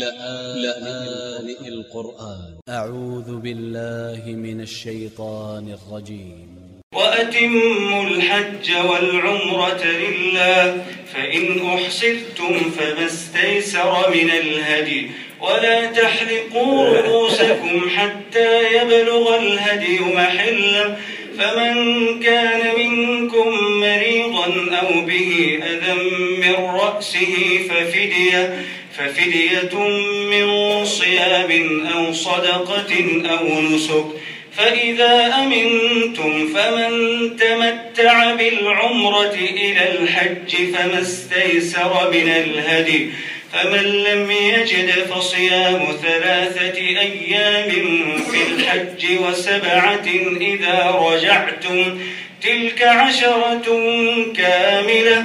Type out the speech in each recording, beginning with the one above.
لآن القرآن. أ ع و ذ ب ا ل ل ه من ا ل ش ي ط ا ن ا ل ج ي م وأتموا الحج والعمرة لله فإن أحسرتم فما استيسر من الهدي. ولا تحلقوا رؤوسكم حتى يبلغ الهدي محله فمن كان منكم مريضا أو به أذى من رأسه ففدية. ففدية من صيام أو صدقة أو نسك فإذا أمنتم فمن تمتع بالعمرة إلى الحج فما استيسر من الهدي فمن لم يجد فصيام ثلاثة أيام في الحج وسبعة إذا رجعتم تلك عشرة كاملة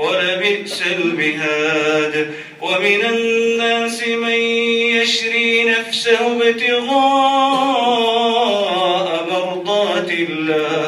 ولبئس البهاد ومن الناس من يشري نفسه ابتغاء مرضات الله.